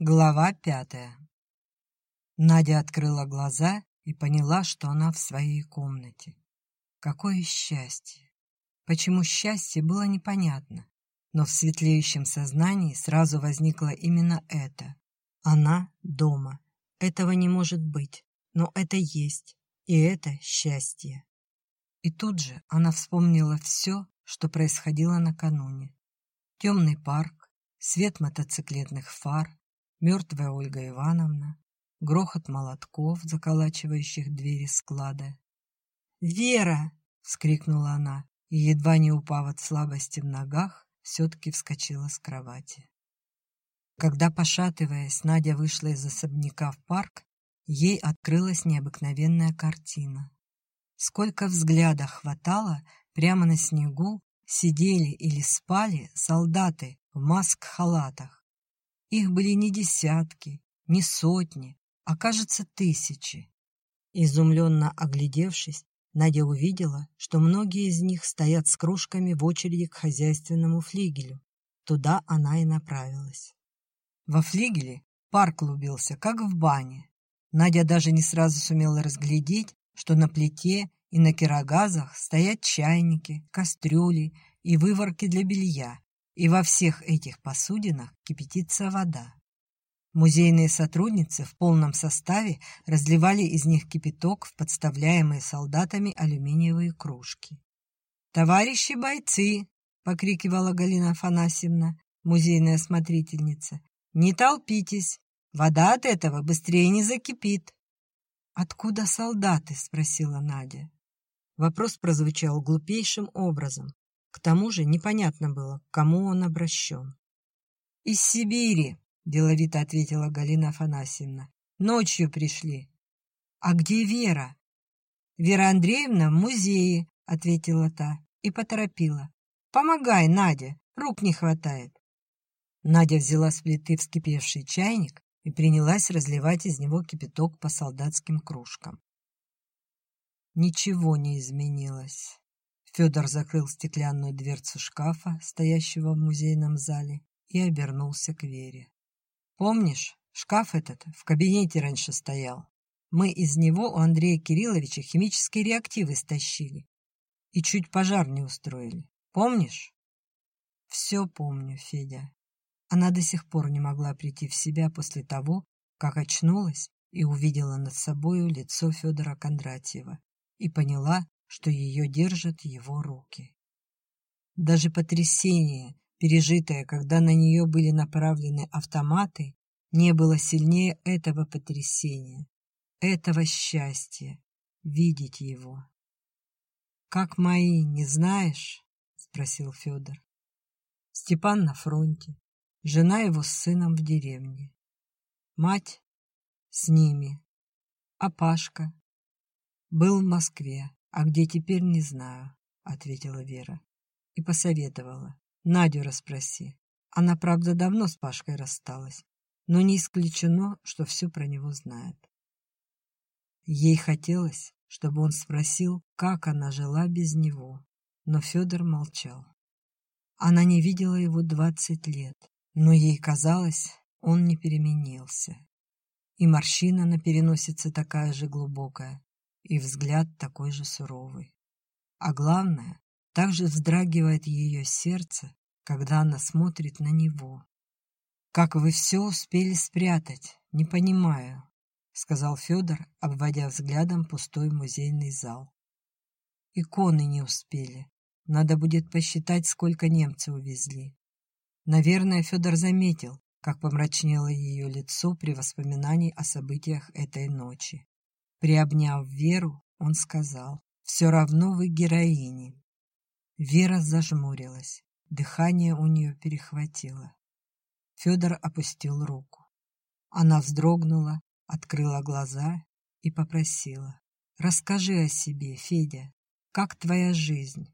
Глава пятая Надя открыла глаза и поняла, что она в своей комнате. Какое счастье! Почему счастье было непонятно, но в светлеющем сознании сразу возникло именно это. Она дома. Этого не может быть, но это есть, и это счастье. И тут же она вспомнила все, что происходило накануне. Темный парк, свет мотоциклетных фар, мертвая Ольга Ивановна, грохот молотков, заколачивающих двери склада. «Вера!» — вскрикнула она, и, едва не упав от слабости в ногах, все-таки вскочила с кровати. Когда, пошатываясь, Надя вышла из особняка в парк, ей открылась необыкновенная картина. Сколько взгляда хватало, прямо на снегу сидели или спали солдаты в маск-халатах. Их были не десятки, не сотни, а, кажется, тысячи. Изумленно оглядевшись, Надя увидела, что многие из них стоят с кружками в очереди к хозяйственному флигелю. Туда она и направилась. Во флигеле пар клубился, как в бане. Надя даже не сразу сумела разглядеть, что на плите и на кирогазах стоят чайники, кастрюли и выворки для белья, и во всех этих посудинах кипятится вода. Музейные сотрудницы в полном составе разливали из них кипяток в подставляемые солдатами алюминиевые кружки. «Товарищи бойцы!» — покрикивала Галина Афанасьевна, музейная смотрительница. «Не толпитесь! Вода от этого быстрее не закипит!» «Откуда солдаты?» — спросила Надя. Вопрос прозвучал глупейшим образом. К тому же непонятно было, к кому он обращен. «Из Сибири», — деловито ответила Галина Афанасьевна. «Ночью пришли». «А где Вера?» «Вера Андреевна в музее», — ответила та и поторопила. «Помогай, Надя, рук не хватает». Надя взяла с плиты вскипевший чайник и принялась разливать из него кипяток по солдатским кружкам. Ничего не изменилось. Федор закрыл стеклянную дверцу шкафа, стоящего в музейном зале, и обернулся к Вере. «Помнишь, шкаф этот в кабинете раньше стоял? Мы из него у Андрея Кирилловича химические реактивы стащили и чуть пожар не устроили. Помнишь?» «Все помню, Федя». Она до сих пор не могла прийти в себя после того, как очнулась и увидела над собою лицо Федора Кондратьева и поняла, что ее держат его руки. Даже потрясение, пережитое, когда на нее были направлены автоматы, не было сильнее этого потрясения, этого счастья, видеть его. «Как мои, не знаешь?» — спросил Федор. Степан на фронте, жена его с сыном в деревне. Мать с ними, а Пашка был в Москве, а где теперь не знаю, ответила Вера и посоветовала. Надю расспроси. Она, правда, давно с Пашкой рассталась, но не исключено, что все про него знает. Ей хотелось, чтобы он спросил, как она жила без него, но Федор молчал. Она не видела его двадцать лет, но ей казалось, он не переменился. И морщина на переносице такая же глубокая, и взгляд такой же суровый. А главное, также вздрагивает ее сердце, когда она смотрит на него. «Как вы все успели спрятать, не понимаю», — сказал Федор, обводя взглядом пустой музейный зал. «Иконы не успели. Надо будет посчитать, сколько немцы увезли». Наверное, Федор заметил, как помрачнело ее лицо при воспоминании о событиях этой ночи. Приобняв Веру, он сказал, «Все равно вы героини». Вера зажмурилась, дыхание у нее перехватило. Федор опустил руку. Она вздрогнула, открыла глаза и попросила, «Расскажи о себе, Федя, как твоя жизнь?»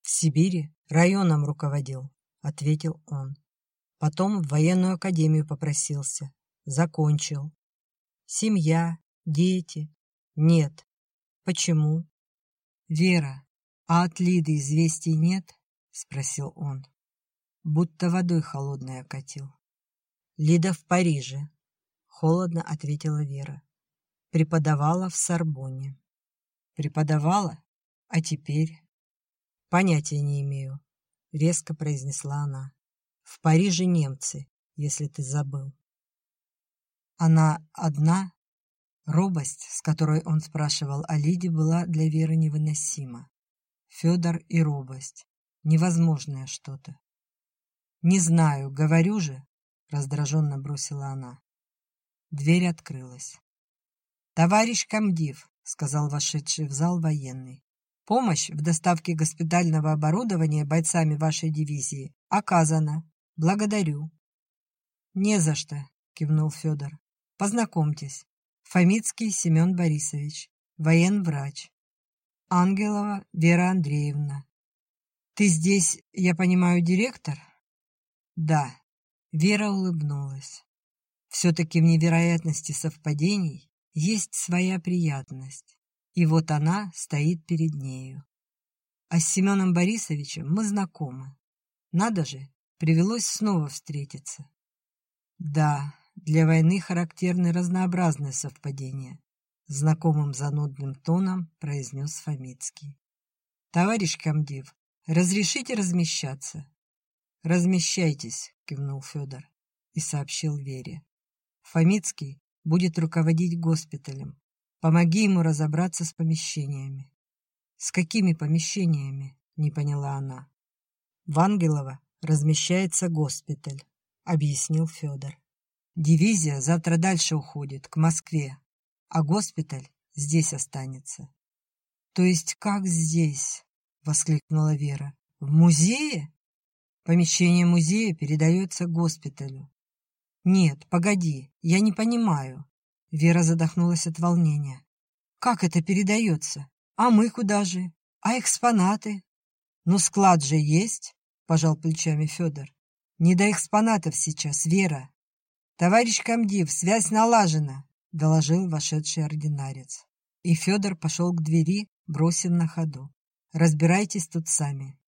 «В Сибири районом руководил», — ответил он. Потом в военную академию попросился. Закончил. Семья, Дети? Нет. Почему? Вера, а от Лиды известий нет? Спросил он. Будто водой холодной окатил. Лида в Париже, холодно ответила Вера. Преподавала в Сорбонне. Преподавала? А теперь? Понятия не имею, резко произнесла она. В Париже немцы, если ты забыл. Она одна? Робость, с которой он спрашивал о Лиде, была для Веры невыносима. Федор и робость. Невозможное что-то. «Не знаю, говорю же», — раздраженно бросила она. Дверь открылась. «Товарищ комдив», — сказал вошедший в зал военный, «помощь в доставке госпитального оборудования бойцами вашей дивизии оказана. Благодарю». «Не за что», — кивнул Федор. «Познакомьтесь, Фомицкий Семен Борисович, военврач. Ангелова Вера Андреевна. Ты здесь, я понимаю, директор?» «Да». Вера улыбнулась. Все-таки в невероятности совпадений есть своя приятность. И вот она стоит перед нею. А с Семеном Борисовичем мы знакомы. Надо же, привелось снова встретиться. Да, для войны характерны разнообразные совпадения. Знакомым занудным тоном произнес Фомицкий. «Товарищ комдив, разрешите размещаться?» «Размещайтесь», — кивнул Федор и сообщил Вере. Фомицкий будет руководить госпиталем. Помоги ему разобраться с помещениями. С какими помещениями? Не поняла она. В Ангелово размещается госпиталь, объяснил Федор. Дивизия завтра дальше уходит, к Москве, а госпиталь здесь останется. То есть как здесь? Воскликнула Вера. В музее? Помещение музея передается госпиталю. «Нет, погоди, я не понимаю». Вера задохнулась от волнения. «Как это передается? А мы куда же? А экспонаты?» «Ну, склад же есть», — пожал плечами Федор. «Не до экспонатов сейчас, Вера». «Товарищ комдив, связь налажена», — доложил вошедший ординарец. И Федор пошел к двери, бросив на ходу. «Разбирайтесь тут сами».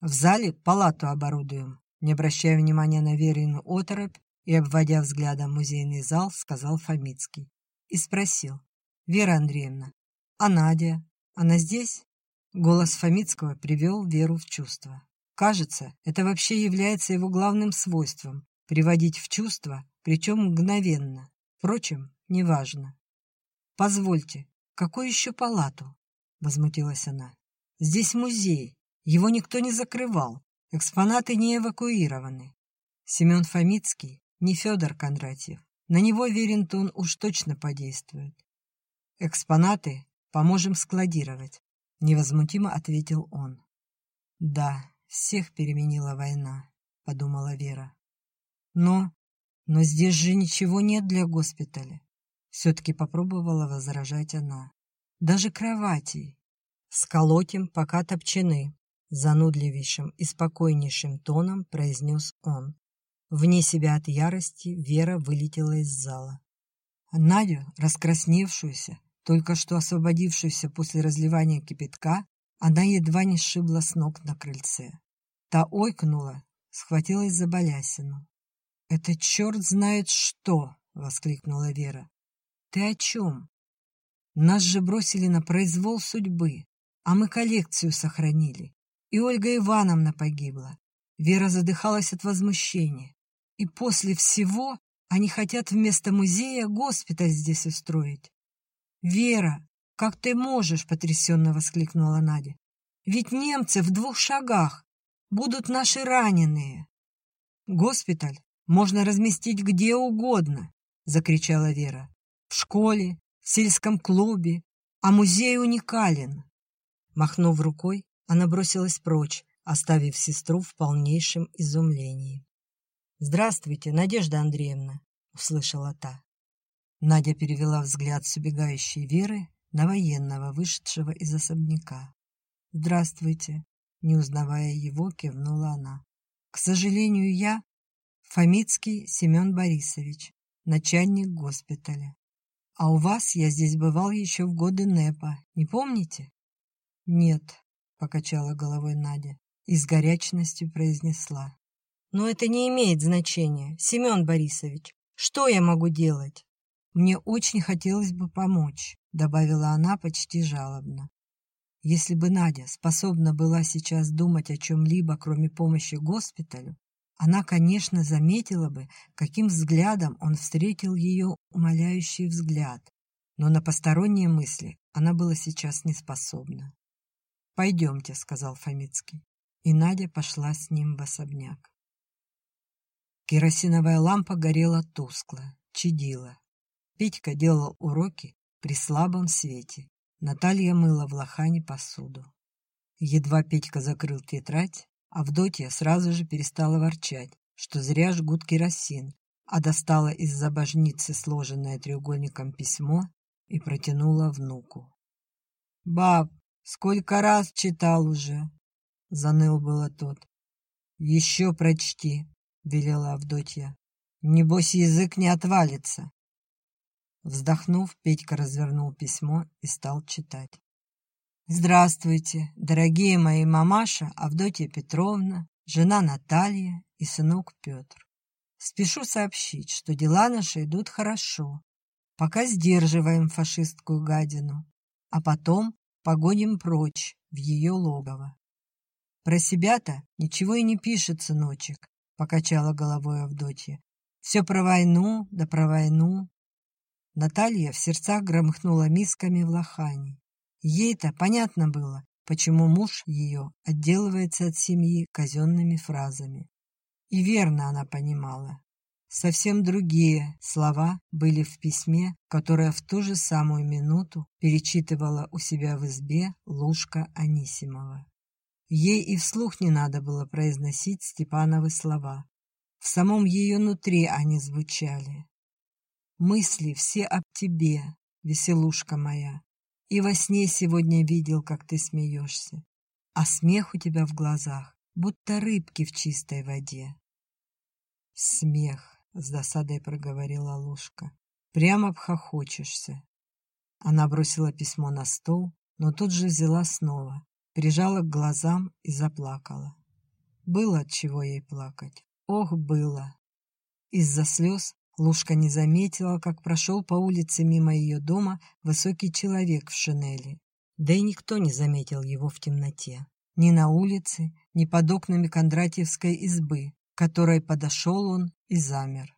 В зале палату оборудуем. Не обращая внимания на Верину оторопь и обводя взглядом музейный зал, сказал Фомицкий. И спросил. «Вера Андреевна, а Надя? Она здесь?» Голос Фомицкого привел Веру в чувство. Кажется, это вообще является его главным свойством – приводить в чувство, причем мгновенно. Впрочем, неважно. «Позвольте, какую еще палату?» – возмутилась она. «Здесь музей, его никто не закрывал. Экспонаты не эвакуированы. Семен Фомицкий, не Федор Кондратьев. На него Верентон уж точно подействует. Экспонаты поможем складировать, невозмутимо ответил он. Да, всех переменила война, подумала Вера. Но, но здесь же ничего нет для госпиталя. Все-таки попробовала возражать она. Даже кроватей. Сколотим, пока топчены, Занудливейшим и спокойнейшим тоном произнес он. Вне себя от ярости Вера вылетела из зала. Надю, раскрасневшуюся, только что освободившуюся после разливания кипятка, она едва не сшибла с ног на крыльце. Та ойкнула, схватилась за балясину. «Это черт знает что!» — воскликнула Вера. «Ты о чем? Нас же бросили на произвол судьбы, а мы коллекцию сохранили. И Ольга Ивановна погибла. Вера задыхалась от возмущения. И после всего они хотят вместо музея госпиталь здесь устроить. «Вера, как ты можешь?» — потрясенно воскликнула Надя. «Ведь немцы в двух шагах. Будут наши раненые». «Госпиталь можно разместить где угодно», — закричала Вера. «В школе, в сельском клубе, а музей уникален». Махнув рукой, она бросилась прочь, оставив сестру в полнейшем изумлении. «Здравствуйте, Надежда Андреевна!» — услышала та. Надя перевела взгляд с убегающей Веры на военного, вышедшего из особняка. «Здравствуйте!» — не узнавая его, кивнула она. «К сожалению, я Фомицкий Семен Борисович, начальник госпиталя. А у вас я здесь бывал еще в годы НЭПа, не помните?» «Нет», — покачала головой Надя и с горячностью произнесла. Но это не имеет значения, Семен Борисович. Что я могу делать? Мне очень хотелось бы помочь, добавила она почти жалобно. Если бы Надя способна была сейчас думать о чем-либо, кроме помощи госпиталю, она, конечно, заметила бы, каким взглядом он встретил ее умоляющий взгляд, но на посторонние мысли она была сейчас не способна. «Пойдемте», — сказал Фомицкий, и Надя пошла с ним в особняк. Керосиновая лампа горела тускло, чадила. Петька делал уроки при слабом свете. Наталья мыла в лохане посуду. Едва Петька закрыл тетрадь, Авдотья сразу же перестала ворчать, что зря жгут керосин, а достала из-за божницы сложенное треугольником письмо и протянула внуку. «Баб, сколько раз читал уже!» — заныл было тот. «Еще прочти», — велела Авдотья. «Небось, язык не отвалится». Вздохнув, Петька развернул письмо и стал читать. «Здравствуйте, дорогие мои мамаша Авдотья Петровна, жена Наталья и сынок Петр. Спешу сообщить, что дела наши идут хорошо. Пока сдерживаем фашистскую гадину, а потом погоним прочь в ее логово. Про себя-то ничего и не пишет, сыночек, покачала головой Авдотья. Все про войну, да про войну. Наталья в сердцах громыхнула мисками в лохане. Ей-то понятно было, почему муж ее отделывается от семьи казенными фразами. И верно она понимала. Совсем другие слова были в письме, которое в ту же самую минуту перечитывала у себя в избе Лушка Анисимова. Ей и вслух не надо было произносить Степановы слова. В самом ее нутре они звучали. «Мысли все об тебе, веселушка моя, и во сне сегодня видел, как ты смеешься. А смех у тебя в глазах, будто рыбки в чистой воде. Смех, с досадой проговорила Лушка. Прямо обхохочешься. Она бросила письмо на стол, но тут же взяла снова, прижала к глазам и заплакала. Было от чего ей плакать. Ох, было. Из-за слез Лушка не заметила, как прошел по улице мимо ее дома высокий человек в шинели. Да и никто не заметил его в темноте. Ни на улице, ни под окнами Кондратьевской избы, к которой подошел он и замер.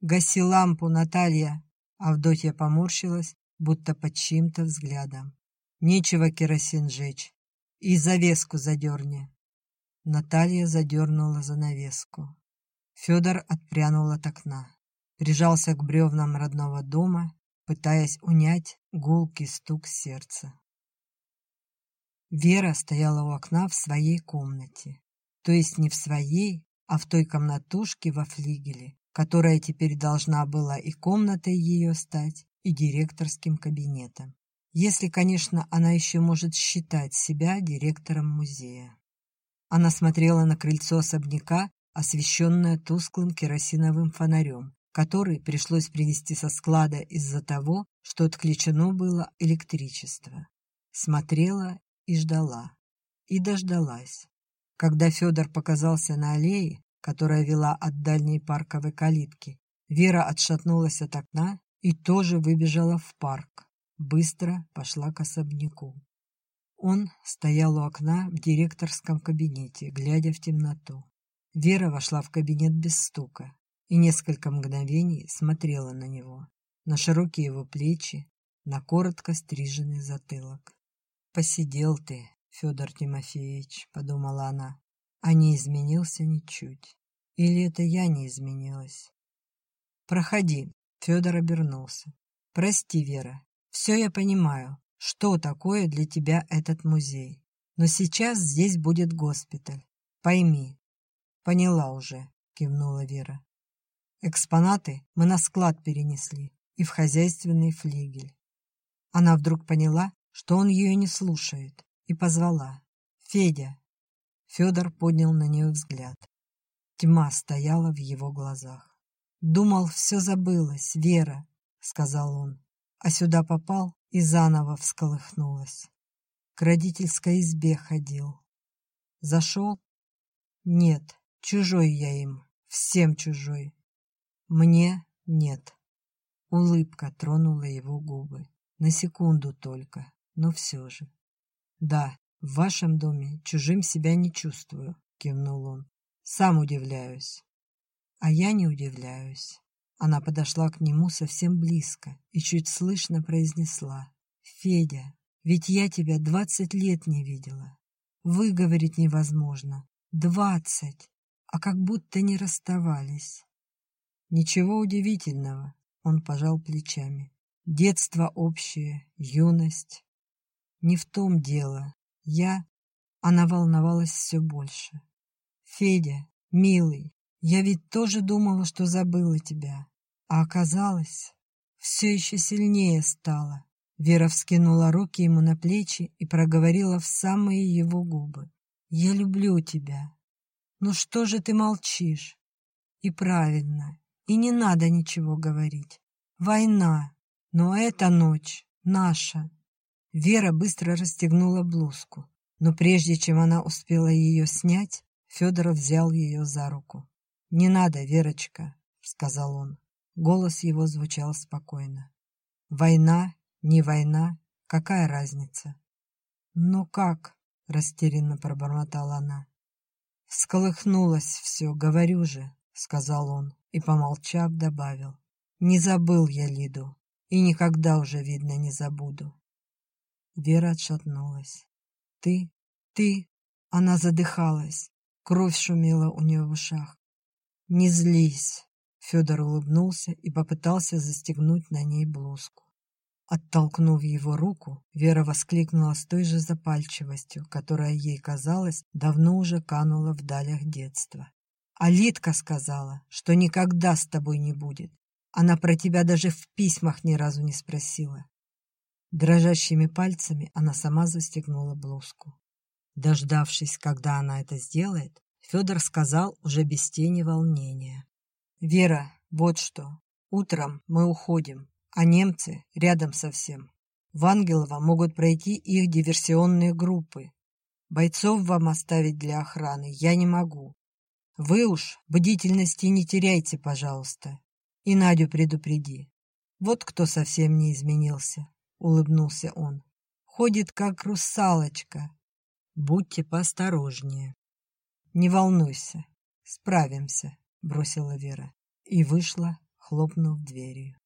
«Гаси лампу, Наталья!» Авдотья поморщилась, будто под чьим-то взглядом. «Нечего керосин жечь. И завеску задерни». Наталья задернула занавеску. Федор отпрянул от окна прижался к бревнам родного дома, пытаясь унять гулкий стук сердца. Вера стояла у окна в своей комнате. То есть не в своей, а в той комнатушке во флигеле, которая теперь должна была и комнатой ее стать, и директорским кабинетом. Если, конечно, она еще может считать себя директором музея. Она смотрела на крыльцо особняка, освещенное тусклым керосиновым фонарем, который пришлось принести со склада из-за того, что отключено было электричество. Смотрела и ждала. И дождалась. Когда Федор показался на аллее, которая вела от дальней парковой калитки, Вера отшатнулась от окна и тоже выбежала в парк. Быстро пошла к особняку. Он стоял у окна в директорском кабинете, глядя в темноту. Вера вошла в кабинет без стука и несколько мгновений смотрела на него, на широкие его плечи, на коротко стриженный затылок. «Посидел ты, Федор Тимофеевич», — подумала она, — «а не изменился ничуть. Или это я не изменилась?» «Проходи», — Федор обернулся. «Прости, Вера, все я понимаю, что такое для тебя этот музей. Но сейчас здесь будет госпиталь. Пойми». «Поняла уже», — кивнула Вера. Экспонаты мы на склад перенесли и в хозяйственный флигель. Она вдруг поняла, что он ее не слушает, и позвала. «Федя!» Федор поднял на нее взгляд. Тьма стояла в его глазах. «Думал, все забылось, Вера», — сказал он. А сюда попал и заново всколыхнулась. К родительской избе ходил. Зашел? Нет, Чужой я им, всем чужой. Мне нет. Улыбка тронула его губы. На секунду только, но все же. «Да, в вашем доме чужим себя не чувствую», — кивнул он. «Сам удивляюсь». «А я не удивляюсь». Она подошла к нему совсем близко и чуть слышно произнесла. «Федя, ведь я тебя двадцать лет не видела. Выговорить невозможно. Двадцать, а как будто не расставались». «Ничего удивительного», он пожал плечами. Детство общее, юность. Не в том дело. Я... Она волновалась все больше. Федя, милый, я ведь тоже думала, что забыла тебя. А оказалось, все еще сильнее стало. Вера вскинула руки ему на плечи и проговорила в самые его губы. «Я люблю тебя. Ну что же ты молчишь?» «И правильно. И не надо ничего говорить. Война. Но эта ночь наша. Вера быстро расстегнула блузку. Но прежде чем она успела ее снять, Федоров взял ее за руку. «Не надо, Верочка», — сказал он. Голос его звучал спокойно. «Война, не война, какая разница?» «Ну как?» — растерянно пробормотала она. «Всколыхнулось все, говорю же», — сказал он и, помолчав, добавил. «Не забыл я Лиду и никогда уже, видно, не забуду». Вера отшатнулась. «Ты? Ты?» Она задыхалась. Кровь шумела у нее в ушах. «Не злись!» Федор улыбнулся и попытался застегнуть на ней блузку. Оттолкнув его руку, Вера воскликнула с той же запальчивостью, которая ей казалось давно уже канула в далях детства. Алитка сказала, что никогда с тобой не будет. Она про тебя даже в письмах ни разу не спросила. Дрожащими пальцами она сама застегнула блузку. Дождавшись, когда она это сделает, Федор сказал уже без тени волнения. «Вера, вот что. Утром мы уходим, а немцы рядом совсем. В Ангелово могут пройти их диверсионные группы. Бойцов вам оставить для охраны я не могу. Вы уж бдительности не теряйте, пожалуйста. И Надю предупреди. Вот кто совсем не изменился, улыбнулся он. Ходит как русалочка. Будьте поосторожнее. Не волнуйся, справимся, бросила Вера и вышла, хлопнув дверью.